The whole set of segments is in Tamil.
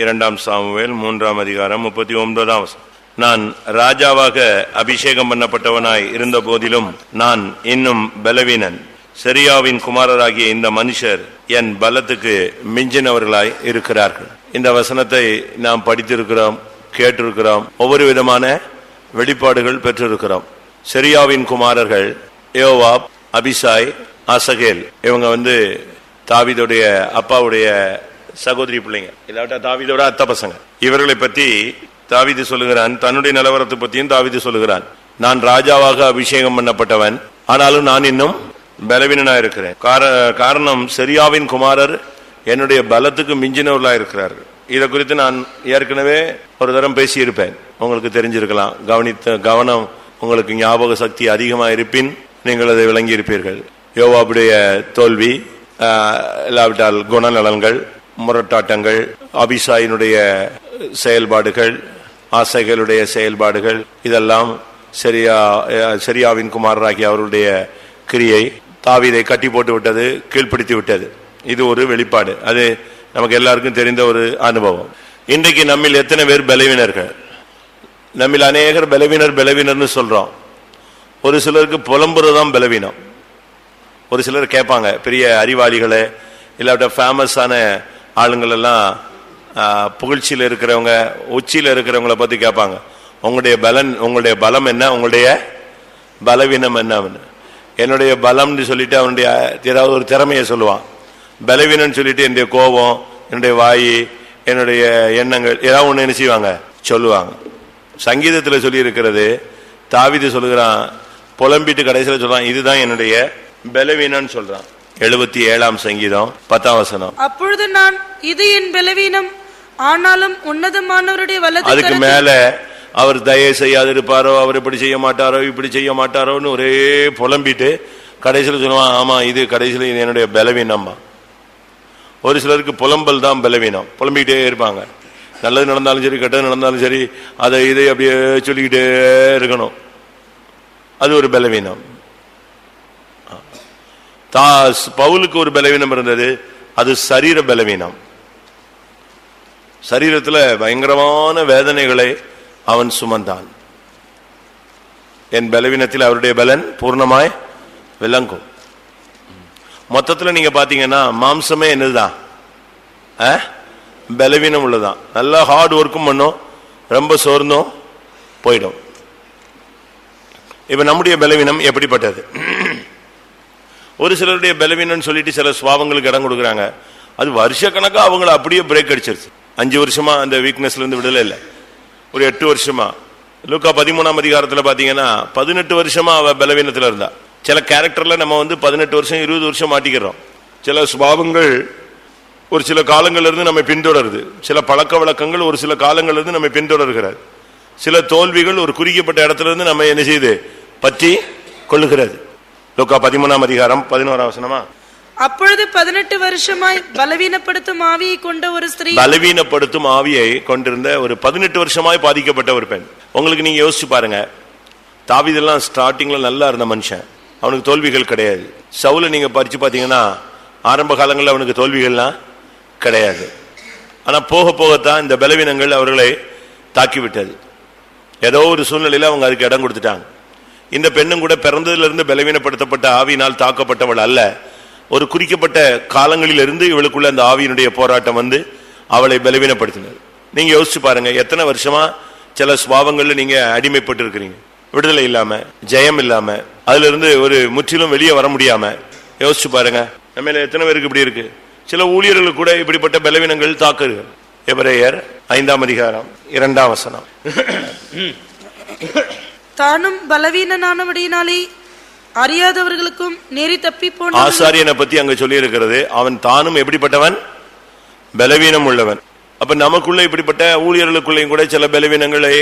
இரண்டாம் சாமுவேல் மூன்றாம் அதிகாரம் முப்பத்தி ஒன்பதாம் நான் ராஜாவாக அபிஷேகம் பண்ணப்பட்டவனாய் இருந்த போதிலும் நான் இன்னும் பலவீனன். செரியாவின் குமாரராகிய இந்த மனுஷர் என் பலத்துக்கு மிஞ்சினவர்களாய் இருக்கிறார்கள். இந்த வசனத்தை நாம் படித்திருக்கிறோம் கேட்டிருக்கிறோம் ஒவ்வொரு விதமான வெளிப்பாடுகள் பெற்றிருக்கிறோம். செரியாவின் குமாரர்கள் யோவாப் அபிசாய் அசகேல் இவங்க வந்து தாவிதுடைய அப்பாவுடைய சகோதரி பிள்ளைங்க இல்லாட்டா தாவிதோட அத்தை பசங்க. இவர்களை பற்றி தாவீது சொல்லுகிறான் தன்னுடைய நிலவரத்தை பற்றியும் தாவீது சொல்லுகிறான். நான் ராஜாவாக அபிஷேகம் பண்ணப்பட்டவன் ஆனாலும் நான் இன்னும் பலவீனனா இருக்கிறேன். காரணம் செரியாவின் குமாரர் என்னுடைய பலத்துக்கு மிஞ்சினவர்களா இருக்கிறார் இதை குறித்து நான் ஏற்கனவே ஒரு தரம் பேசியிருப்பேன். உங்களுக்கு தெரிஞ்சிருக்கலாம். கவனித்த கவனம் உங்களுக்கு ஞாபக சக்தி அதிகமாக இருப்பின் நீங்கள் அதை விளங்கி இருப்பீர்கள் யோவாவுடைய தோல்வி இல்லாவிட்டால் குணநலன்கள் முரட்டாட்டங்கள் அபிசாயினுடைய செயல்பாடுகள் ஆசைகளுடைய செயல்பாடுகள் இதெல்லாம் சரியா சரியாவின் குமாரராகி அவருடைய கிரியை தாவிதை கட்டி போட்டு விட்டது கீழ்ப்படுத்தி விட்டது. இது ஒரு வெளிப்பாடு. அது நமக்கு எல்லாருக்கும் தெரிந்த ஒரு அனுபவம். இன்றைக்கு நம்மில் எத்தனை பேர் பலவீனர்கள்? நம்மில் அநேகர் பலவீனர் பலவீனர்னு சொல்கிறோம் ஒரு சிலருக்கு புலம்புறது தான் பலவீனம். ஒரு சிலர் கேட்பாங்க பெரிய அறிவாளிகளை இல்லாவிட்ட ஃபேமஸான ஆளுங்கள் எல்லாம் புகழ்ச்சியில் இருக்கிறவங்க உச்சியில் இருக்கிறவங்கள பற்றி கேட்பாங்க. உங்களுடைய பலன் உங்களுடைய பலம் என்ன? உங்களுடைய பலவீனம் என்னன்னு என்னுடைய பலம்னு சொல்லிட்டு அவனுடைய ஏதாவது ஒரு திறமையை சொல்லுவான். பலவீனம்னு சொல்லிட்டு என்னுடைய கோபம் என்னுடைய வாய் என்னுடைய எண்ணங்கள் ஏதாவது ஒன்று என்ன செய்வாங்க? சொல்லுவாங்க. சங்கீதத்தில் சொல்லி இருக்கிறது தாவிது சொல்லுகிறான் புலம்பிட்டு கடைசியில் சொல்கிறான் இதுதான் என்னுடைய பலவீனம்னு சொல்கிறான் எழுபத்தி ஏழாம் சங்கீதம் பத்தாம் வசனம். அப்பொழுது நான் இது என் பலவீனம் ஆனாலும் உன்னதமானவருடைய வலது அதுக்கு மேல அவர் தயவு செய்யாது இருப்பாரோ அவர் இப்படி செய்ய மாட்டாரோ இப்படி செய்ய மாட்டாரோன்னு ஒரே புலம்பிட்டு கடைசியில் சொல்லுவான் ஆமா இது கடைசியில் இது என்னுடைய பலவீனம்மா ஒரு சிலருக்கு புலம்பல் தான் பலவீனம். புலம்பிக்கிட்டே இருப்பாங்க. நல்லது நடந்தாலும் சரி கெட்டது நடந்தாலும் சரி அதை இதை அப்படியே சொல்லிக்கிட்டே இருக்கணும். அது ஒரு பலவீனம். தா பவுலுக்கு ஒரு பலவீனம் இருந்தது. அது சரீர பலவீனம். சரீரத்தில் பயங்கரமான வேதனைகளை அவன் சுமந்தான். என் பலவீனத்தில் அவருடைய பலன் பூர்ணமாய் விளங்கும். மொத்தத்தில் நீங்க பாத்தீங்கன்னா மாம்சமே என்னதுதான் ஆ? பலவீனம் உள்ளதான் நல்லா ஹார்ட் ஒர்க்கும் பண்ணும். ரொம்ப சோர்ந்தும் போயிடும். இப்ப நம்முடைய பலவீனம் எப்படிப்பட்டது? ஒரு சிலருடைய பலவீனம்னு சொல்லிட்டு சில சுவாவங்களுக்கு இடம் கொடுக்குறாங்க. அது வருஷ கணக்காக அவங்கள அப்படியே பிரேக் அடிச்சிருச்சு. அஞ்சு வருஷமா அந்த வீக்னஸ்ல இருந்து விடல இல்ல. ஒரு எட்டு வருஷமா. லூக்கா பதிமூணாம் அதிகாரத்துல பாத்தீங்கன்னா பதினெட்டு வருஷமா அவ பலவீனத்துல இருந்தா. சில கேரக்டர்ல நம்ம வந்து பதினெட்டு வருஷம் இருபது வருஷம் மாட்டிக்கிறோம். சில சுபாவங்கள் ஒரு சில காலங்கள்ல இருந்து பின்தொடருது. சில பழக்க வழக்கங்கள் ஒரு சில காலங்கள்ல இருந்து நம்மை பின்தொடர்கிறது சில தோல்விகள் ஒரு குறிக்கப்பட்ட இடத்துல இருந்து நம்ம என்ன செய்யுது பற்றி கொள்ளுகிறது. லூக்கா பதிமூணாம் அதிகாரம் பதினோராம் வசனமா? அப்பொழுது பதினெட்டு வருஷமாய் பலவீனப்படுத்தும் ஆவியை கொண்ட ஒரு ஸ்திரீ பலவீனப்படுத்தும் ஆவியை கொண்டிருந்த ஒரு பதினெட்டு வருஷமாய் பாதிக்கப்பட்ட ஒரு பெண். உங்களுக்கு நீங்க யோசிச்சு பாருங்க. தாவீதெல்லாம் ஸ்டார்டிங்ல நல்லா இருந்த மனுஷன். அவனுக்கு தோல்விகள் கிடையாது. சவுல நீங்க பறிச்சு பாத்தீங்கன்னா ஆரம்ப காலங்களில் அவனுக்கு தோல்விகள்லாம் கிடையாது. ஆனா போக போகத்தான் இந்த பலவீனங்கள் அவர்களை தாக்கிவிட்டது. ஏதோ ஒரு சூழ்நிலையில அவங்க அதுக்கு இடம் கொடுத்துட்டாங்க. இந்த பெண்ணும் கூட பிறந்ததிலிருந்து பலவீனப்படுத்தப்பட்ட ஆவியினால் தாக்கப்பட்டவள் அல்ல. ஒரு குறிக்கப்பட்ட காலங்களிலிருந்து இவளுக்குள்ள அந்த ஆவியினுடைய போராட்டம் வந்து அவளை பலவீனப்படுத்தினது. நீங்க யோசிச்சு பாருங்க எத்தனை வருஷமா சில சுவாவங்கள்ல நீங்க அடிமைப்பட்டு இருக்கிறீங்க விடுதலை இல்லாம ஜெயம் இல்லாம அதுல இருந்து ஒரு முற்றிலும் வெளியே வர முடியாம. யோசிச்சு பாருங்க நம்ம எத்தனை பேருக்கு இப்படி இருக்கு? சில ஊழியர்களுக்கு கூட இப்படிப்பட்ட பலவீனங்கள் தாக்குது. எவரேயர் ஐந்தாம் அதிகாரம் இரண்டாம் வசனம். தானும் பலவீனனானபடியினாலே அறியாதவர்களுக்கும் நெறி தப்பி போன ஆசாரியனை பத்தி அங்க சொல்லி இருக்கிறது அவன் தானும் எப்படிப்பட்டவன்? பலவீனம் உள்ளவன். அப்ப நமக்குள்ள இப்படிப்பட்ட ஊழியர்களுக்குள்ளேயும் கூட சில பலவீனங்களை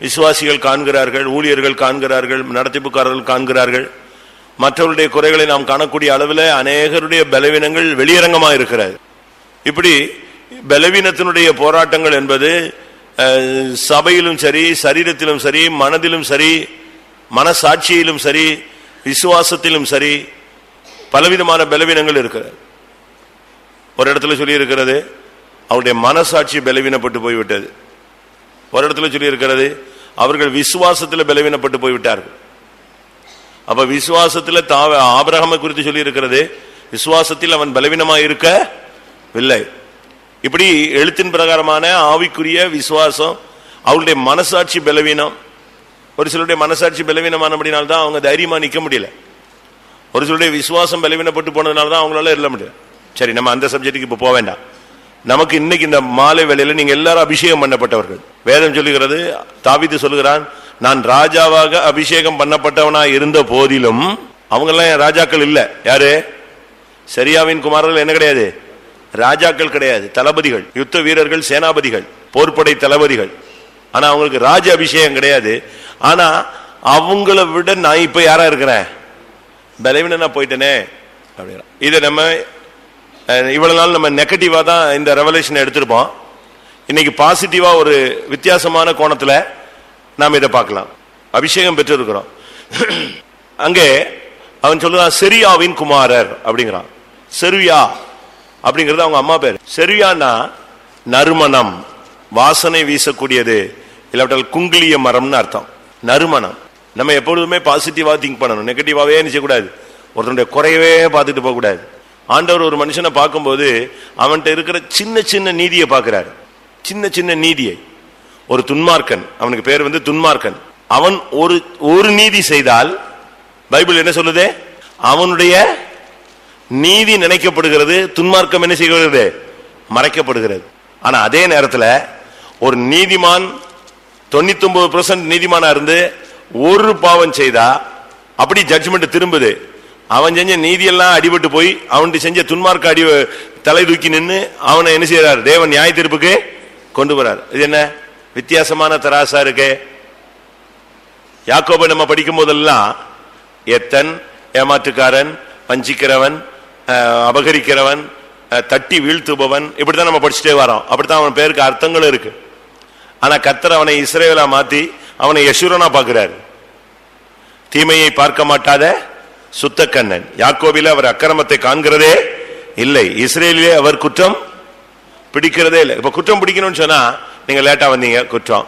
விசுவாசிகள் காண்கிறார்கள் ஊழியர்கள் காண்கிறார்கள் நடத்திப்புக்காரர்கள் காண்கிறார்கள். மற்றவருடைய குறைகளை நாம் காணக்கூடிய அளவில் அநேகருடைய பலவீனங்கள் வெளியரங்கமாக இருக்கிறது இப்படி பலவீனத்தினுடைய போராட்டங்கள் என்பது சபையிலும் சரி சரீரத்திலும் சரி மனதிலும் சரி மனசாட்சியிலும் சரி விசுவாசத்திலும் சரி பலவிதமான பலவீனங்கள் இருக்கிறது ஒரு இடத்துல சொல்லியிருக்கிறது அவருடைய மனசாட்சி பலவீனப்பட்டு போய்விட்டது. ஒரு இடத்துல சொல்லி இருக்கிறது அவர்கள் விசுவாசத்தில் பலவீனப்பட்டு போய்விட்டார்கள். அப்ப விசுவாசத்தில் தாவ ஆபிரகாமை குறித்து சொல்லி இருக்கிறது விசுவாசத்தில் அவன் பலவீனமாக இருக்கவில்லை இப்படி எழுத்தின் பிரகாரமான ஆவிக்குரிய விசுவாசம் அவளுடைய மனசாட்சி பலவீனம். ஒரு சிலருடைய மனசாட்சி பலவீனமானபடினால்தான் தான் அவங்க தைரியமா நிக்க முடியல. ஒரு சிலருடைய விசுவாசம் பலவீனப்பட்டு போனதுனால தான் அவங்களால இருக்க முடியல. சரி நம்ம அந்த சப்ஜெக்ட்டுக்கு இப்ப போக வேண்டாம். நமக்கு இன்னைக்கு இந்த மாலை வேளையில நீங்க எல்லாரும் அபிஷேகம் பண்ணப்பட்டவர்கள். வேதம் சொல்லுகிறது தாவித்து சொல்லுகிறான் நான் ராஜாவாக அபிஷேகம் பண்ணப்பட்டவனா இருந்த போதிலும் அவங்க எல்லாம் ராஜாக்கள் இல்ல. யாரு? சரியாவின் குமாரர்கள் என்ன கிடையாது? ராஜாக்கள் கிடையாது தளபதிகள் யுத்த வீரர்கள் சேனாபதிகள் போர்ப்படை தளபதிகள். ஆனா அவங்களுக்கு ராஜ அபிஷேகம் கிடையாது. ஆனா அவங்கள விட நான் இப்ப யாரா இருக்கிறேன்? பலவீனனா போயிட்டேனே. அப்படின்னா இதை நம்ம இவ்வளவு நாள் நம்ம நெகட்டிவா தான் இந்த ரெவலேஷன் எடுத்திருப்போம். இன்னைக்கு பாசிட்டிவா ஒரு வித்தியாசமான கோணத்துல நாம் இதை பார்க்கலாம். அபிஷேகம் பெற்றிருக்கிறோம். அங்கே அவன் சொல்லுறான் செரியாவின் குமாரர் அப்படிங்கிறான். செரியா. அப்படிங்கிறது அவங்க அம்மா பேர். செருயானா நறுமணம். வாசனை வீசக்கூடியது. இல்லாவிட்டால் குங்கிலிய மரம்னு அர்த்தம். நறுமணம். நம்ம எப்பொழுதுமே பாசிட்டிவா திங்க் பண்ணணும். நெகட்டிவாவே நினைச்சக்கூடாது ஒருத்தனுடைய குறையவே பார்த்துட்டு போக கூடாது ஆண்டவர் ஒரு மனுஷனை பார்க்கும்போது அவன்கிட்ட இருக்கிற சின்ன சின்ன நீதியை பார்க்கிறாரு. சின்ன சின்ன நீதியை. ஒரு துன்மார்க்கன். அவனுக்கு பேர் வந்து துன்மார்க்கன். அவன் ஒரு ஒரு நீதி செய்தால் பைபிள் என்ன சொல்லுது? அவனுடைய நீதி நினைக்கப்படுகிறது துன்மார்க்கம் என்ன செய்கிறது? மறைக்கப்படுகிறது. ஆனா அதே நேரத்தில் ஒரு நீதிமான் தொண்ணூத்தி ஒன்பது நீதிமானா இருந்து ஒரு பாவம் செய்தா அப்படி ஜட்ஜ்மெண்ட் திரும்புது. அவன் செஞ்ச நீதியெல்லாம் அடிபட்டு போய் அவன் செஞ்ச துன்மார்க்க அடி தலை தூக்கி நின்று அவனை என்ன செய்யறாரு தேவன் நியாய தீர்ப்புக்கு கொண்டு வரார் இது என்ன? வித்தியாசமான தராசா இருக்கே. யாக்கோபை நம்ம படிக்கும் போதெல்லாம் எத்தன் ஏமாற்றுக்காரன் வஞ்சிக்கிறவன் அபகரிக்கிறவன் தட்டி வீழ்த்துபவன் இப்படித்தான் நம்ம படிச்சுட்டே வரோம். அப்படித்தான் அவன் பேருக்கு அர்த்தங்களும் இருக்கு. ஆனா கத்தர் அவனை இஸ்ரேலா மாத்தி அவனை யசூரனா பார்க்கிறாரு. தீமையை பார்க்க மாட்டாத சுத்த கண்ணன். யாக்கோவில அவர் அக்கிரமத்தை காண்கிறதே இல்லை. இஸ்ரேலிலே அவர் குற்றம் பிடிக்கிறதே இல்லை. இப்ப குற்றம் பிடிக்கணும்னு சொன்னா நீங்க லேட்டா வந்தீங்க குற்றம்.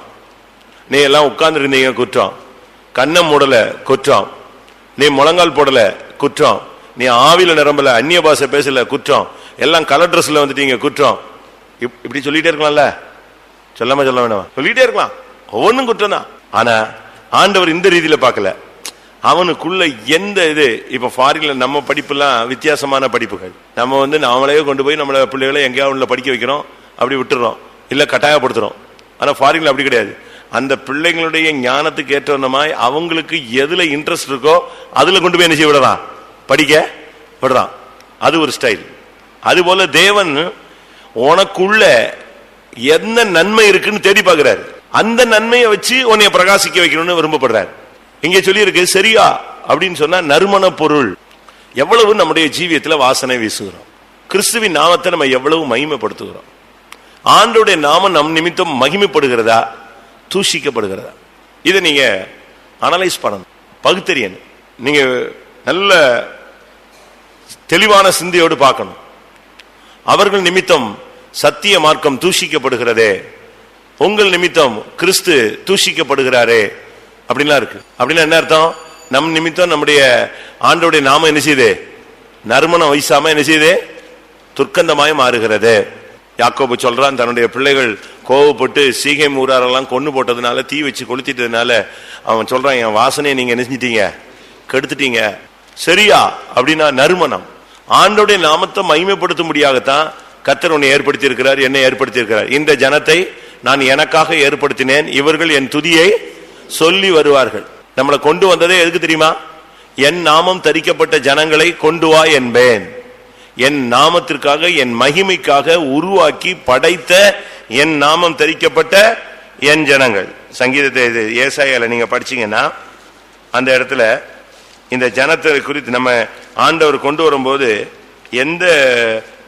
நீ எல்லாம் உட்கார்ந்துருந்தீங்க குற்றம். கண்ணம் மூடல குற்றம். நீ முழங்கால் போடல குற்றம். நீ ஆவில நிரம்பல அந்நிய பாஷை பேசல குற்றம். எல்லாம் கலர் ட்ரெஸ்ல வந்துட்டீங்க குற்றம். இப்- இப்படி சொல்லிட்டே இருக்கலாம்ல? சொல்லாம சொல்ல வேணாம்? சொல்லிட்டே இருக்கலாம். ஒவ்வொன்றும் குற்றம் தான் ஆனா ஆண்டவர் இந்த ரீதியில பார்க்கல. அவனுக்குள்ள எந்த இது இப்ப ஃபாரின்ல நம்ம படிப்புலாம் வித்தியாசமான படிப்புகள். நம்ம வந்து நாமளே கொண்டு போய் நம்மள பிள்ளைகளை எங்கேயாவது உள்ள படிக்க வைக்கிறோம் அப்படி விட்டுறோம். இல்ல கட்டாயப்படுத்துறோம். ஆனா ஃபாரின்ல அப்படி கிடையாது. அந்த பிள்ளைங்களுடைய ஞானத்துக்கு ஏற்றவனமாய் அவங்களுக்கு எதுல இன்ட்ரெஸ்ட் இருக்கோ அதுல கொண்டு போய் என்ன செய்ய விடலாம்? படிக்க விடுறான் அது ஒரு ஸ்டைல் அதுபோல தேவன் உனக்குள்ள என்ன நன்மை இருக்குன்னு தேடி பார்க்கிறாரு. அந்த நன்மையை வச்சு உன்னைய பிரகாசிக்க வைக்கணும்னு விரும்பப்படுறாரு. இங்க சொல்லியிருக்கு சரியா? அப்படின்னு சொன்னா நறுமண பொருள். எவ்வளவு நம்முடைய ஜீவியத்தில் வாசனை வீசுகிறோம். கிறிஸ்துவின் நாமத்தை நம்ம எவ்வளவு மகிமைப்படுத்துகிறோம். ஆண்டோடைய நாமம் நம் நிமித்தம் மகிமைப்படுகிறதா? தூஷிக்கப்படுகிறதா? இதை நீங்க அனலைஸ் பண்ணணும். பகுத்தறியணும். நீங்க நல்ல தெளிவான சிந்தையோடு பார்க்கணும். அவர்கள் நிமித்தம் சத்திய மார்க்கம் தூஷிக்கப்படுகிறதே. உங்கள் நிமித்தம் கிறிஸ்து தூஷிக்கப்படுகிறாரே. அப்படின்லாம் இருக்கு. அப்படின்னா என்ன அர்த்தம்? நம் நிமித்தம் நம்முடைய ஆண்டோடைய நாமம் என்ன செய்யுது? நறுமணம் வயசாம என்ன செய்யுது? துர்க்கந்தமாய் மாறுகிறது. யாக்கோபு சொல்றான் தன்னுடைய பிள்ளைகள் கோவப்பட்டு சீகை ஊராரெல்லாம் கொண்டு போட்டதுனால தீ வச்சு கொளுத்திட்டதுனால அவன் சொல்றான் என் வாசனையை நீங்க என்ன செஞ்சிட்டீங்க கெடுத்துட்டீங்க. சரியா? அப்படின்னா நறுமணம். ஆண்டோடைய நாமத்தை மகிமைப்படுத்தும்படியாகத்தான் கத்தர் உன்னை ஏற்படுத்தி இருக்கிறார் என்னை ஏற்படுத்தி இருக்கிறார் இந்த ஜனத்தை நான் எனக்காக ஏற்படுத்தினேன். இவர்கள் என் துதியை சொல்லி வருவார்கள். நம்மளை கொண்டு வந்ததே எதுக்கு தெரியுமா? என் நாமம் தரிக்கப்பட்ட ஜனங்களை கொண்டு வா என்பேன். என் நாமத்திற்காக என் மகிமைக்காக உருவாக்கி படைத்த என் நாமம் தரிக்கப்பட்ட என் ஜனங்கள். சங்கீதத்தை இது நீங்க படிச்சீங்கன்னா அந்த இடத்துல இந்த ஜனத்தை குறித்து நம்ம ஆண்டவர் கொண்டு வரும்போது எந்த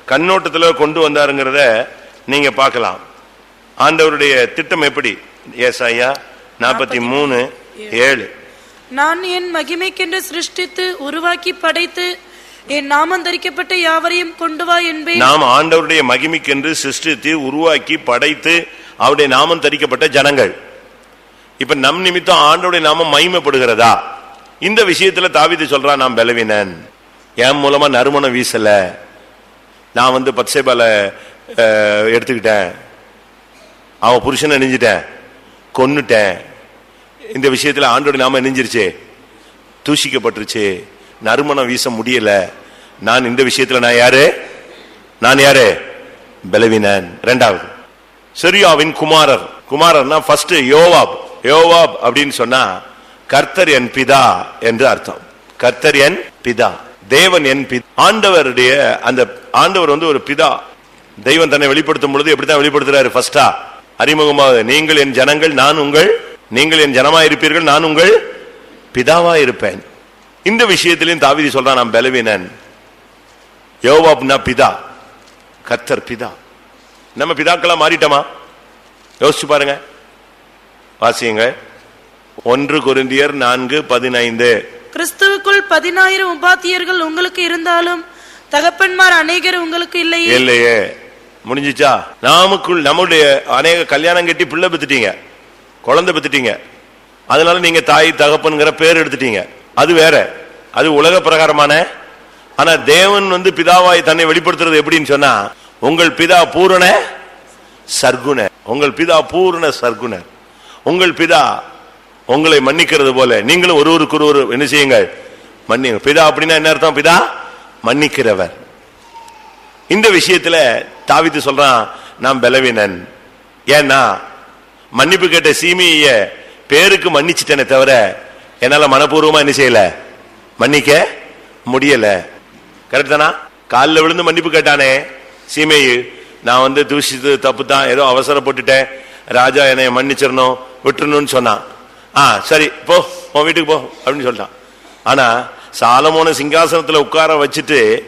கண்ணோட்டத்துல கொண்டு வந்தாருங்கிறத நீங்க பார்க்கலாம். ஆண்டவருடைய திட்டம் எப்படி? ஏசாயா நாற்பத்தி மூணு ஏழு. நான் என் மகிமைக்கென்று சிருஷ்டித்து உருவாக்கி படைத்து என் நாமம் தரிக்கப்பட்ட யாவரையும் கொண்டு வா என்பேன். நாம் ஆண்டவருடைய மகிமைக்கென்று சிருஷ்டித்து உருவாக்கி படைத்து அவருடைய நாமம் தரிக்கப்பட்ட ஜனங்கள். இப்ப நம் நிமித்தம் ஆண்டவருடைய நாமம் மகிமைப்படுகிறதா? இந்த விஷயத்துல தாவீது சொல்றான் நான் பலவீனன். என் மூலமா நறுமணம் வீசல. நான் வந்து பத்சேபால எடுத்துக்கிட்டேன். அவன் புருஷனை நெஞ்சிட்டேன். கொன்னுட்டேன். இந்த விஷயத்துல ஆண்டோட நாம நெஞ்சிருச்சு. தூசிக்கப்பட்டுருச்சு நறுமணம் வீச முடியல. நான் இந்த விஷயத்துல நான் யாரு? நான் யாரு? பலவீனன். ரெண்டாவது சரியாவின் குமாரர். குமாரர்னா ஃபர்ஸ்ட் யோவாப். யோவாப் அப்படின்னு சொன்னா கர்த்தர் என் பிதா என்று அர்த்தம். கர்த்தர் என் பிதா. தேவன் என் பிதா. ஆண்டவருடைய அந்த ஆண்டவர் வந்து ஒரு பிதா. தெய்வம் தன்னை வெளிப்படுத்தும் பொழுது எப்படித்தான் வெளிப்படுத்துறாரு? ஃபர்ஸ்டா அறிமுகமாக நீங்கள் என் ஜனங்கள் நான் உங்கள் நீங்கள் என் ஜனமா இருப்பீர்கள் நான் உங்கள் பிதாவா இருப்பேன். இந்த விஷயத்திலையும் தாவிதி சொல்றான் நான் பலவீனன். யோவாப்னா பிதா. கர்த்தர் பிதா. நம்ம பிதாக்களா மாறிட்டோமா? யோசிச்சு பாருங்க. வாசியுங்கள். ஒன்று கொரிந்தியர் நான்கு பதினைந்து. கிறிஸ்துவுக்குள் பதினாயிரம் உபாத்தியர்கள் உங்களுக்கு இருந்தாலும் தகப்பன்மார் அநேகர் உங்களுக்கு இல்லையே. இல்லையே. முடிஞ்சுச்சா? நாமுக்குள் நம்முடைய அநேக கல்யாணம் கட்டி பிள்ளை பெத்துட்டீங்க. குழந்தை பெத்துட்டீங்க. அதனால நீங்க தாய் தகப்பன்கிற பேர் எடுத்துட்டீங்க. அது வேற. அது உலக பிரகாரமான. ஆனா தேவன் வந்து பிதாவாய் தன்னை வெளிப்படுத்துறது எப்படின்னு சொன்னா உங்கள் பிதா பூரண சர்க்குணர். உங்கள் பிதா பூரண சர்க்குணர். உங்கள் பிதா உங்களை மன்னிக்கிறது போல. நீங்களும் ஒருவருக்கு ஒருவர் என்ன செய்யுங்க மன்னிங்க பிதா அப்படின்னா என்ன அர்த்தம்? பிதா மன்னிக்கிறவர். இந்த விஷயத்துல தாவித்து சொல்றான் நான் பலவீனன். ஏன்னா மன்னிப்பு கேட்ட சீமிய பேருக்கு மன்னிச்சிட்டேனே தவிர என்னால மனப்பூர்வமா என்ன செய்யல? மன்னிக்க முடியல. கரெக்ட் தானா? காலில் விழுந்து மன்னிப்பு கேட்டானே சீமையு நான் வந்து தூஷித்து தப்பு தான் ஏதோ அவசரப்பட்டுட்டேன். ராஜா என்னை மன்னிச்சிடணும் விட்டுறணும்னு சொன்னான். ஆ சரி போ உன் வீட்டுக்கு போ அப்படின்னு சொல்லிட்டான். ஆனா சாலமோன சிங்காசனத்துல உட்கார வச்சுட்டு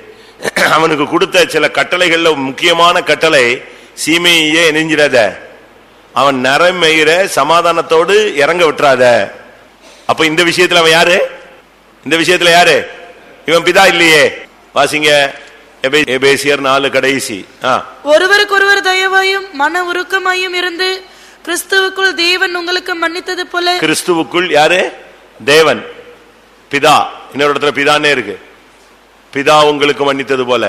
அவனுக்கு கொடுத்த சில கட்டளைகள்ல முக்கியமான கட்டளை சீமையே நெஞ்சிடாத அவன் நரமெயிற சமாதானத்தோடு இறங்க விட்டுறாத. அப்ப இந்த விஷயத்துல அவன் யாரு? இந்த விஷயத்துல யாரு? இவன் பிதா இல்லையே. வாசிங்க. எபே- எபேசியர் நாலு கடைசி. ஆ. ஒருவருக்கொருவர் தயவாயும் மன உருக்கமாயும் இருந்து கிறிஸ்துவுக்குள் தேவன் உங்களுக்கு மன்னித்தது போல கிறிஸ்துவுக்குள் யாரு? தேவன். பிதா. இன்னொரு இடத்துல பிதானே இருக்கு. பிதா உங்களுக்கு மன்னித்தது போல.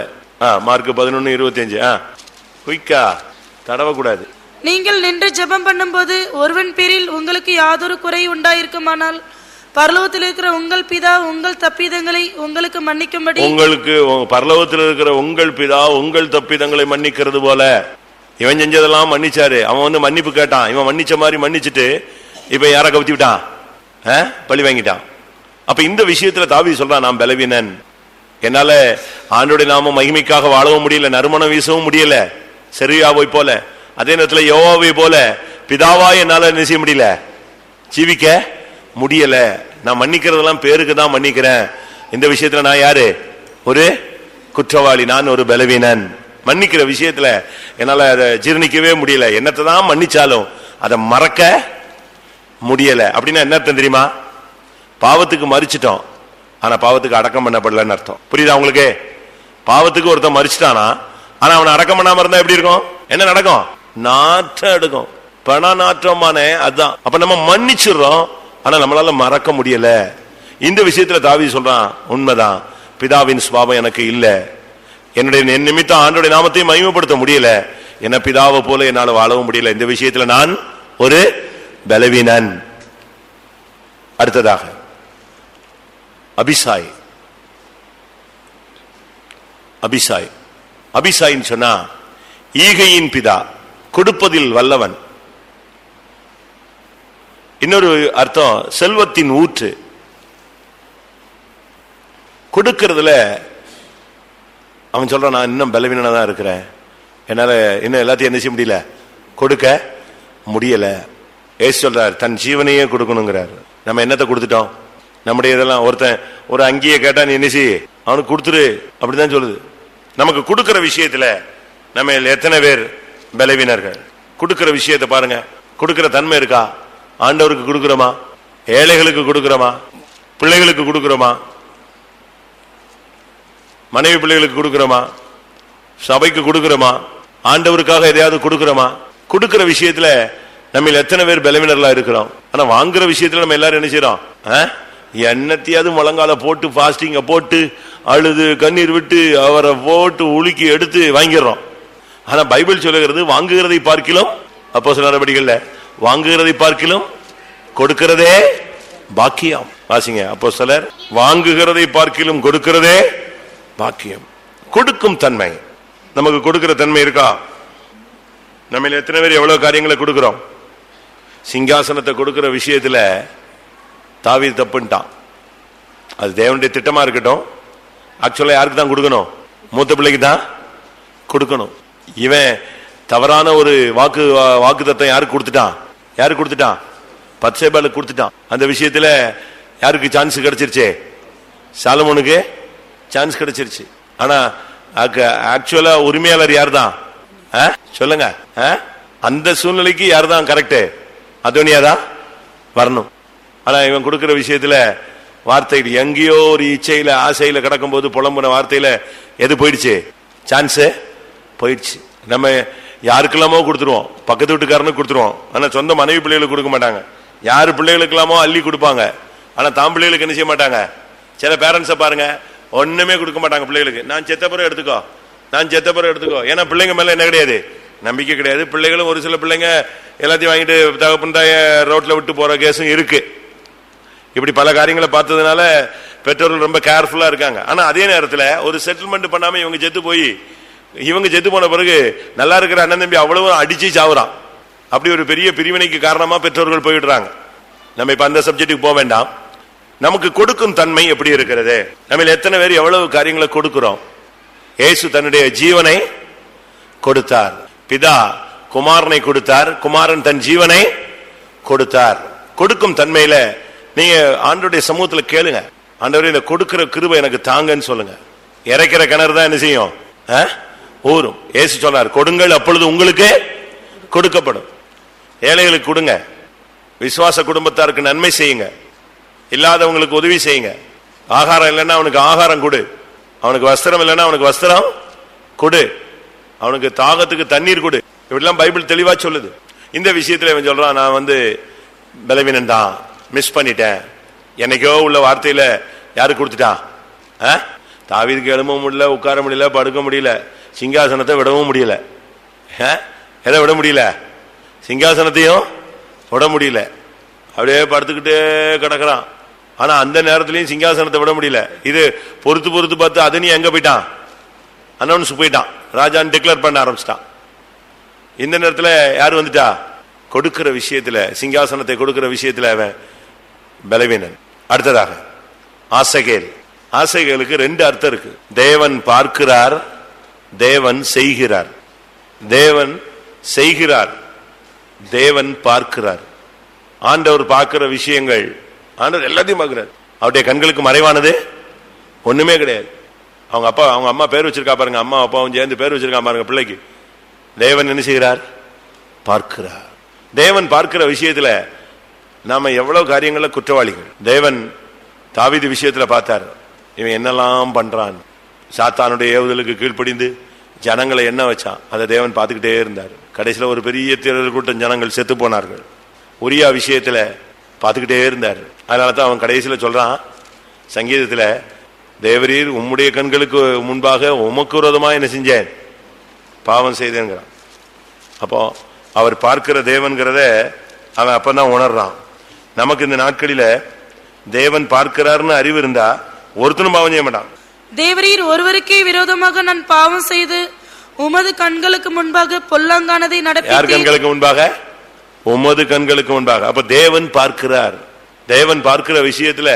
மார்க் பதினொன்னு இருபத்தி அஞ்சு குயிக்கா. தடவக்கூடாது. நீங்கள் நின்று ஜெபம் பண்ணும்போது ஒருவன் பேரில் உங்களுக்கு யாதொரு குறை உண்டாயிருக்குமானால் பரலோகத்தில் இருக்கிற உங்கள் பிதா உங்கள் தப்பிதங்களை உங்களுக்கு மன்னிக்கும்படி உங்களுக்கு உங்க பரலோகத்தில் இருக்கிற உங்கள் பிதா உங்கள் தப்பிதங்களை மன்னிக்கிறது போல. இவன் செஞ்சதெல்லாம் மன்னிச்சாரு. அவன் வந்து மன்னிப்பு கேட்டான். இவன் மன்னிச்ச மாதிரி மன்னிச்சுட்டு இப்ப யார கவுத்தி விட்டான். ஆ? பழி வாங்கிட்டான். அப்ப இந்த விஷயத்துல தாவி சொல்றான் நான் பலவீனன். என்னால ஆண்டோடைய நாம மகிமைக்காக வாழவும் முடியல நறுமணம் வீசவும் முடியல சரியா போய் போல. அதே நேரத்தில் யோவாவை போல பிதாவா என்னால என்ன செய்ய முடியல? ஜீவிக்க முடியல. நான் மன்னிக்கிறதெல்லாம் பேருக்கு தான் மன்னிக்கிறேன். இந்த விஷயத்துல நான் யாரு? ஒரு குற்றவாளி. நான் ஒரு பலவீனன். மன்னிக்கிற விஷயத்துல என்னால அதை ஜீர்ணிக்கவே முடியல. என்னத்தை தான் மன்னிச்சாலும் அதை மறக்க முடியல. அப்படின்னா என்ன அர்த்தம் தெரியுமா? பாவத்துக்கு மறிச்சிட்டோம். ஆனா பாவத்துக்கு அடக்கம் பண்ணப்படலன்னு அர்த்தம். புரியுதா உங்களுக்கு? பாவத்துக்கு ஒருத்தன் மறிச்சிட்டானா ஆனா அவனை அடக்கம் பண்ணாம இருந்தா எப்படி இருக்கும்? என்ன நடக்கும்? நாற்றம் எடுக்கும். பண நாற்றமானே அதுதான் அப்ப நம்ம மன்னிச்சிடுறோம் ஆனா நம்மளால மறக்க முடியல. இந்த விஷயத்துல தாவி சொல்றான் உண்மைதான். பிதாவின் சுவாபம் எனக்கு இல்லை. என்னுடைய என் நிமித்தம் ஆண்டோடைய நாமத்தையும் மகிமைப்படுத்த முடியல. என்ன பிதாவை போல என்னால வாழவும் முடியல. இந்த விஷயத்துல நான் ஒரு பலவீனன். அடுத்ததாக அபிசாய். அபிசாய். அபிசாயின்னு சொன்னா ஈகையின் பிதா கொடுப்பதில் வல்லவன். இன்னொரு அர்த்தம் செல்வத்தின் ஊற்று. கொடுக்கிறதுல அவன் சொல்றான் நான் இன்னும் பலவீனனா தான் இருக்கிறேன். என்னால இன்னும் எல்லாத்தையும் என்ன செய்ய முடியல. கொடுக்க முடியல. ஏசு சொல்றார் தன் ஜீவனையே கொடுக்கணுங்கிறார். நம்ம என்னத்தை கொடுத்துட்டோம்? நம்முடைய இதெல்லாம் ஒருத்தன் ஒரு அங்கேயே கேட்டா நீ என்ன செய்ய? அவனுக்கு கொடுத்துரு அப்படிதான் சொல்லுது. நமக்கு கொடுக்கிற விஷயத்துல நம்ம எத்தனை பேர் பலவீனர்கள்? கொடுக்கிற விஷயத்தை பாருங்க. கொடுக்கிற தன்மை இருக்கா? ஆண்டவருக்கு கொடுக்கிறோமா? ஏழைகளுக்கு கொடுக்கிறோமா? பிள்ளைகளுக்கு கொடுக்கிறோமா? மனைவி பிள்ளைகளுக்கு கொடுக்கிறோமா? சபைக்கு கொடுக்கிறோமா? ஆண்டவருக்காக எதையாவது கொடுக்கிறோமா? கொடுக்கிற விஷயத்துல நம்ம எத்தனை பேர் பலவினர்களா இருக்கிறோம். ஆனா வாங்குற விஷயத்துல நம்ம எல்லாரும் என்ன செய்யறோம் ஆ? என்னத்தையாவது முழங்கால போட்டு பாஸ்டிங்க போட்டு அழுது கண்ணீர் விட்டு அவரை போட்டு உலுக்கி எடுத்து வாங்கிடுறோம். ஆனா பைபிள் சொல்லுகிறது வாங்குகிறதை பார்க்கிலும் அப்போ சில நடவடிக்கைகள்ல வாங்குகிறதை பார்க்கிலும் கொடுக்கிறதே பாக்கியம். வாசிங்க அப்போ சிலர் வாங்குகிறதை பார்க்கிலும் கொடுக்கிறதே பாக்கியம். கொடுக்கும் தன்மை. நமக்கு கொடுக்கிற தன்மை இருக்கா? நம்ம எத்தனை பேர் எவ்வளவு காரியங்களை கொடுக்கிறோம்? சிங்காசனத்தை கொடுக்கிற விஷயத்துல தாவி தப்புன்ட்டான். அது தேவனுடைய திட்டமா இருக்கட்டும். ஆக்சுவலா யாருக்கு தான் கொடுக்கணும்? மூத்த பிள்ளைக்கு தான் கொடுக்கணும். இவன் தவறான ஒரு வாக்கு வாக்கு தத்தம் யாருக்கு கொடுத்துட்டான்? யாருக்கு கொடுத்துட்டான்? பத்சேபாலுக்கு கொடுத்துட்டான். அந்த விஷயத்துல யாருக்கு சான்ஸ் கிடைச்சிருச்சே? சாலமோனுக்கு சான்ஸ் கிடைச்சிருச்சு. ஆனா ஆக்சுவலா உரிமையாளர் யார் தான் சொல்லுங்க. ஆ? அந்த சூழ்நிலைக்கு யார் தான் கரெக்டு அதோனியா தான் வரணும். ஆனா இவன் கொடுக்கிற விஷயத்துல வார்த்தைகள் எங்கேயோ ஒரு இச்சையில ஆசையில கிடக்கும் போது புலம்புன வார்த்தையில எது போயிடுச்சு? சான்ஸ் போயிடுச்சு. நம்ம யாருக்கெல்லாமோ கொடுத்துருவோம். பக்கத்து வீட்டுக்காரனுக்கு கொடுத்துருவோம். ஆனா சொந்த மனைவி பிள்ளைகளுக்கு கொடுக்க மாட்டாங்க. யாரு பிள்ளைகளுக்கெல்லாமோ அள்ளி கொடுப்பாங்க. ஆனா தான் பிள்ளைகளுக்கு என்ன செய்ய மாட்டாங்க? சில பேரண்ட்ஸை பாருங்க. ஒண்ணுமே கொடுக்க மாட்டாங்க பிள்ளைகளுக்கு. நான் செத்த பிறகு எடுத்துக்கோ. நான் செத்த பிறகு எடுத்துக்கோ. ஏன்னா பிள்ளைங்க மேல என்ன கிடையாது? நம்பிக்கை கிடையாது. பிள்ளைகளும் ஒரு சில பிள்ளைங்க எல்லாத்தையும் வாங்கிட்டு தகப்பன் தாய ரோட்ல விட்டு போற கேஸும் இருக்கு. இப்படி பல காரியங்களை பார்த்ததுனால பெற்றோர்கள் ரொம்ப கேர்ஃபுல்லா இருக்காங்க. ஆனா அதே நேரத்துல ஒரு செட்டில்மெண்ட் பண்ணாம இவங்க செத்து போய் இவங்க செத்து போன பிறகு நல்லா இருக்கிற அண்ணன் தம்பி அவ்வளவு அடிச்சு சாவுறான். அப்படி ஒரு பெரிய பிரிவினைக்கு காரணமா பெற்றோர்கள் போயிடுறாங்க. நம்ம இப்ப அந்த சப்ஜெக்ட்டுக்கு போக வேண்டாம். நமக்கு கொடுக்கும் தன்மை எப்படி இருக்கிறது? நம்ம எத்தனை பேர் எவ்வளவு காரியங்களை கொடுக்கிறோம்? இயேசு தன்னுடைய ஜீவனை கொடுத்தார். பிதா குமாரனை கொடுத்தார். குமாரன் தன் ஜீவனை கொடுத்தார். கொடுக்கும் தன்மையில நீங்க ஆண்டோடைய சமூகத்துல கேளுங்க. ஆண்டவரே இந்த கொடுக்கிற கிருபை எனக்கு தாங்கன்னு சொல்லுங்க. இறைக்கிற கிணறு தான் என்ன செய்யும்? ஆ? ஊரும் ஏசு சொன்னார் கொடுங்கள் அப்பொழுது உங்களுக்கு கொடுக்கப்படும். ஏழைகளுக்கு கொடுங்க. விசுவாச குடும்பத்தாருக்கு நன்மை செய்யுங்க. இல்லாதவங்களுக்கு உதவி செய்யுங்க. ஆகாரம் இல்லைன்னா அவனுக்கு ஆகாரம் கொடு. அவனுக்கு வஸ்திரம் இல்லைன்னா அவனுக்கு வஸ்திரம் கொடு. அவனுக்கு தாகத்துக்கு தண்ணீர் கொடு. இப்படிலாம் பைபிள் தெளிவாக சொல்லுது. இந்த விஷயத்தில் இவன் சொல்கிறான் நான் வந்து பலவீனன் தான். மிஸ் பண்ணிட்டேன். என்னைக்கோ உள்ள வார்த்தையில் யாரு கொடுத்துட்டான் ஆ? தாவீதுக்கு எழும்ப முடியல உட்கார முடியல படுக்க முடியல சிங்காசனத்தை விடவும் முடியல. எதை விட முடியல? சிங்காசனத்தையும் விட முடியல. அப்படியே படுத்துக்கிட்டே கிடக்குறான். ஆனா அந்த நேரத்திலையும் சிங்காசனத்தை விட முடியல. இது பொறுத்து பொறுத்து பார்த்து அது நீ எங்க போயிட்டான்? அனௌன்ஸ் போயிட்டான். ராஜான்னு டிக்ளேர் பண்ண ஆரம்பிச்சிட்டான். இந்த நேரத்தில் யார் வந்துட்டா? கொடுக்கிற விஷயத்தில் சிங்காசனத்தை கொடுக்கிற விஷயத்தில் அவன் பலவீனன். அடுத்ததாக ஆசைகேல். ஆசைகளுக்கு ரெண்டு அர்த்தம் இருக்கு. தேவன் பார்க்கிறார் தேவன் செய்கிறார். தேவன் செய்கிறார் தேவன் பார்க்கிறார். ஆண்டவர் பார்க்கிற விஷயங்கள் ஆண்டவர் எல்லாத்தையும் பார்க்கிறார். அவருடைய கண்களுக்கு மறைவானது ஒண்ணுமே கிடையாது. அவங்க அப்பா அவங்க அம்மா பேர் வச்சிருக்கா பாருங்க. அம்மா அப்பாவும் சேர்ந்து பேர் வச்சிருக்கா பாருங்க பிள்ளைக்கு. தேவன் என்ன செய்கிறார்? பார்க்கிறார். தேவன் பார்க்கிற விஷயத்துல நாம எவ்வளவு காரியங்கள்ல குற்றவாளிகள். தேவன் தாவீது விஷயத்துல பார்த்தார். இவன் என்னெல்லாம் பண்றான்? சாத்தானுடைய ஏவுதலுக்கு கீழ்ப்படிந்து ஜனங்களை என்ன வச்சான்? அதை தேவன் பார்த்துக்கிட்டே இருந்தார். கடைசியில் ஒரு பெரிய திரள் கூட்டம் ஜனங்கள் செத்து போனார்கள். உரியா விஷயத்துல பார்த்துக்கிட்டே இருந்தார். அதனால தான் அவன் கடைசியில சொல்றான் சங்கீதத்துல தேவரீர் உம்முடைய கண்களுக்கு முன்பாக உமக்கு விரோதமா என்ன செஞ்சேன்? பாவம் செய்தேங்கிறான் அப்போ அவர் பார்க்கிற தேவன்கிறத அவன் அப்பதான் உணர்றான். நமக்கு இந்த நாட்களில தேவன் பார்க்கிறார்னு அறிவு இருந்தா ஒருத்தனும் பாவம் செய்ய மாட்டான். தேவரீர் ஒருவருக்கே விரோதமாக நான் பாவம் செய்து உமது கண்களுக்கு முன்பாக பொல்லாங்கானதை நடப்பி கண்களுக்கு முன்பாக? உமது கண்களுக்கு முன்பாக. அப்ப தேவன் பார்க்கிறார். தேவன் பார்க்கிற விஷயத்துல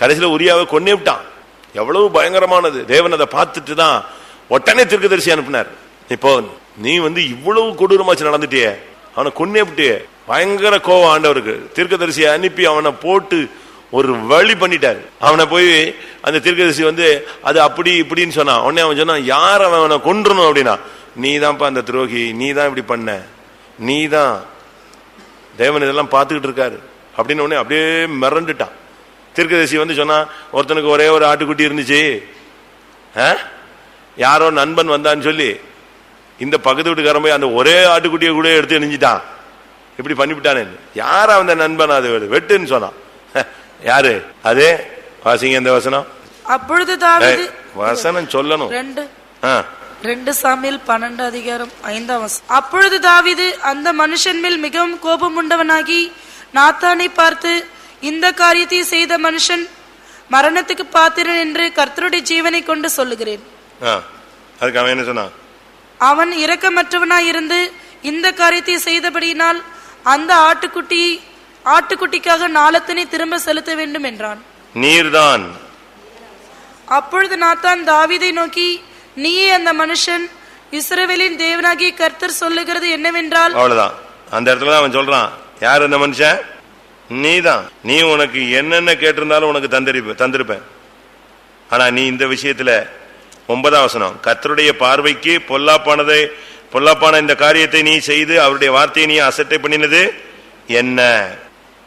கடைசியில உரியாவை கொன்னே விட்டான். எவ்வளவு பயங்கரமானது. தேவன் அதை பார்த்துட்டு தான் உடனே தரிசி அனுப்பினார். இப்போ நீ வந்து இவ்வளவு கொடூரமாச்சு நடந்துட்டியே. அவனை கொன்னே விட்டியே. பயங்கர கோவம் ஆண்டவருக்கு. தீர்க்கதரிசியை அனுப்பி அவனை போட்டு ஒரு வழி பண்ணிட்டாரு. அவனை போய் அந்த தீர்க்கதரிசி வந்து அது அப்படி இப்படின்னு சொன்னான். உடனே அவன் சொன்னான் யார் அவன் அவனை கொன்றணும் அப்படின்னா? நீ தான்ப்பா அந்த துரோகி. நீ தான் இப்படி பண்ண. நீ தான் தேவன் இதெல்லாம் பார்த்துக்கிட்டு இருக்காரு. அப்படின்னு உடனே அப்படியே மிரண்டுட்டான். தீர்க்கதரிசி வந்து சொன்னா ஒருத்தனுக்கு ஒரே ஒரு ஆட்டுக்குட்டி இருந்துச்சு? யாரோ நண்பன் வந்தான்னு சொல்லி இந்த பக்கத்து வீட்டுக்காரன் போய் அந்த ஒரே ஆட்டுக்குட்டியை கூட எடுத்து எரிஞ்சிட்டான். இப்படி பண்ணிவிட்டானே. யாரா அந்த நண்பன் அது? வெட்டுன்னு சொன்னான். யாரு? அது வாசிங்க இந்த வசனம். அப்பொழுது வசனம் சொல்லணும். ரெண்டு சாமியில் பன்னெண்டு அதிகாரம் ஐந்தாம். அப்பொழுது தாவீது அந்த மனுஷன் மேல் மிகவும் கோபம் உண்டவனாகி நாத்தானை பார்த்து இந்த காரியத்தை செய்த மனுஷன் மரணத்துக்கு பாத்திரன் என்று கர்த்தருடைய ஜீவனை கொண்டு சொல்லுகிறேன். அதுக்கு அவன் என்ன சொன்னான் அவன் இரக்கமற்றவனாயிருந்து இந்த காரியத்தை செய்தபடியினால் அந்த ஆட்டுக்குட்டி ஆட்டுக்குட்டிக்காக நாளத்தினை திரும்ப செலுத்த வேண்டும் என்றான் நீர்தான் அப்பொழுது நாத்தான் தாவீதை நோக்கி நீயே அந்த மனுஷன் இஸ்ரவேலின் தேவனாகிய கர்த்தர் சொல்லுகிறது என்னவென்றால் அவ்வளவுதான். அந்த இடத்துல அவன் சொல்றான். யார் அந்த மனுஷன்? நீதான். நீ உனக்கு என்னென்ன கேட்டிருந்தாலும் உனக்கு தந்திருப்ப தந்திருப்பேன். ஆனா நீ இந்த விஷயத்துல ஒன்பதாம் வசனம் கர்த்தருடைய பார்வைக்கு பொல்லாப்பானதை பொல்லாப்பான இந்த காரியத்தை நீ செய்து அவருடைய வார்த்தையை நீ அசட்டை பண்ணினது என்ன?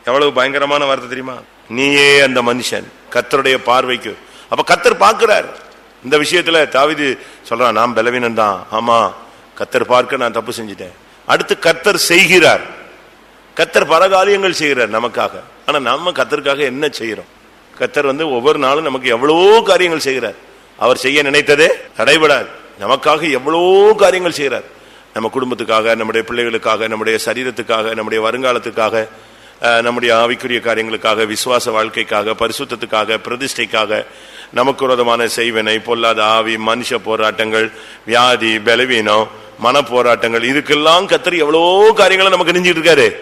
எவ்வளவு பயங்கரமான வார்த்தை தெரியுமா? நீயே அந்த மனுஷன் கத்தருடைய பார்வைக்கு. அப்ப கத்தர் பார்க்கிறார். இந்த விஷயத்துல தாவிது சொல்றான் நான் பலவீனம் தான் ஆமா கத்தர் பார்க்க நான் தப்பு செஞ்சிட்டேன். அடுத்து கர்த்தர் செய்கிறார். கத்தர் பல காரியங்கள் செய்கிறார் நமக்காக. ஆனா நம்ம கத்தருக்காக என்ன செய்யறோம்? கத்தர் வந்து ஒவ்வொரு நாளும் நமக்கு எவ்வளவோ காரியங்கள் செய்கிறார். அவர் செய்ய நினைத்ததே தடைபடாது. நமக்காக எவ்வளவோ காரியங்கள் செய்கிறார். நம்ம குடும்பத்துக்காக நம்முடைய பிள்ளைகளுக்காக நம்முடைய சரீரத்துக்காக நம்முடைய வருங்காலத்துக்காக நம்முடைய ஆவிக்குரிய காரியங்களுக்காக விசுவாச வாழ்க்கைக்காக பரிசுத்தத்துக்காக பிரதிஷ்டைக்காக நமக்கு விரோதமான செய்வனை பொல்லாத ஆவி மனுஷ போராட்டங்கள் வியாதி பலவீனம் மன போராட்டங்கள் இதுக்கெல்லாம் கத்தர் எவ்வளோ காரியங்களை நமக்கு நெஞ்சிட்டு இருக்காரு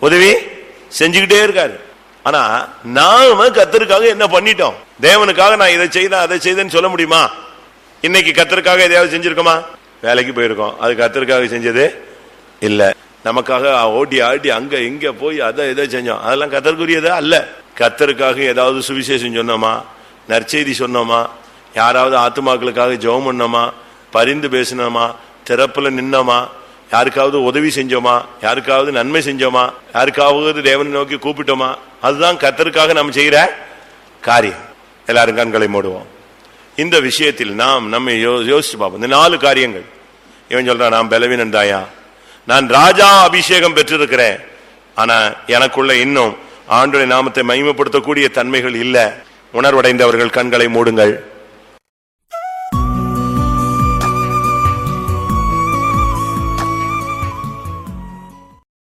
உதவி? செஞ்சுக்கிட்டே இருக்காரு. ஆனா நாம கத்தருக்காக என்ன பண்ணிட்டோம்? தேவனுக்காக நான் இதை செய்தேன் அதை செய்தேன்னு சொல்ல முடியுமா? இன்னைக்கு கத்தருக்காக எதையாவது செஞ்சிருக்கோமா? வேலைக்கு போயிருக்கோம். அது கத்தருக்காக செஞ்சது இல்ல. நமக்காக ஓட்டி ஆட்டி அங்க இங்க போய் அதை இதை செஞ்சோம். அதெல்லாம் கத்தருக்குரியதா? அல்ல. கத்தருக்காக ஏதாவது சுவிசேஷம் சொன்னோமா? நற்செய்தி சொன்னோமா? யாராவது ஆத்துமாக்களுக்காக ஜெபம் பண்ணோமா? பரிந்து பேசினோமா? திறப்பில் நின்னோமா? யாருக்காவது உதவி செஞ்சோமா? யாருக்காவது நன்மை செஞ்சோமா? யாருக்காவது தேவனை நோக்கி கூப்பிட்டோமா? அதுதான் கத்தருக்காக நம்ம செய்கிற காரியம். எல்லாரும் கண்களை மூடுவோம். இந்த விஷயத்தில் நாம் நம்மை யோ- யோசிச்சு பார்ப்போம். இந்த நாலு காரியங்கள். இவன் சொல்றான் நான் பலவீனன் தாயா. நான் ராஜா அபிஷேகம் பெற்றிருக்கிறேன். ஆனா எனக்குள்ள இன்னும் ஆண்டுடைய நாமத்தை மகிமைப்படுத்தக்கூடிய தன்மைகள் இல்லை. உணர்வடைந்தவர்கள் கண்களை மூடுங்கள்.